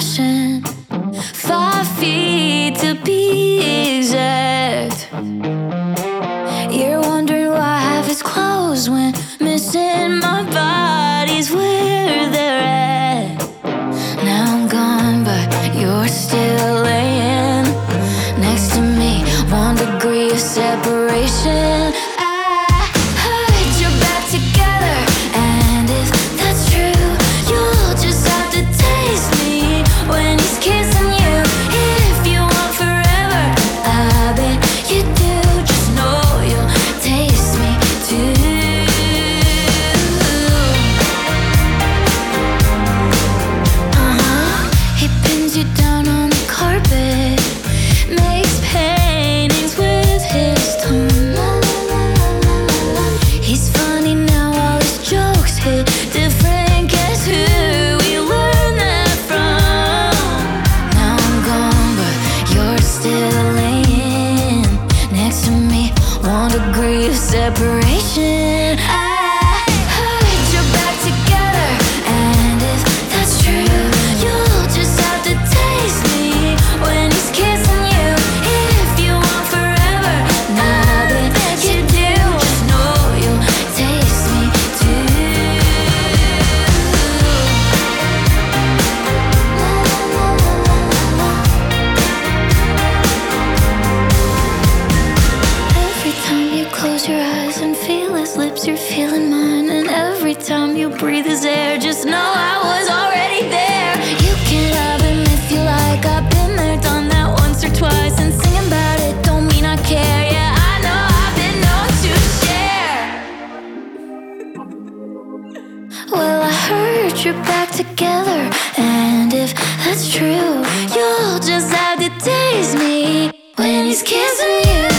是 Degree separation. I close your eyes and feel his lips, you're feeling mine. And every time you breathe his air, just know I was already there. You can love him if you like. I've been there, done that once or twice. And singing about it don't mean I care. Yeah, I know I've been known to share. Well, I heard you're back together. And if that's true, you'll just have to tease me when he's kissing you.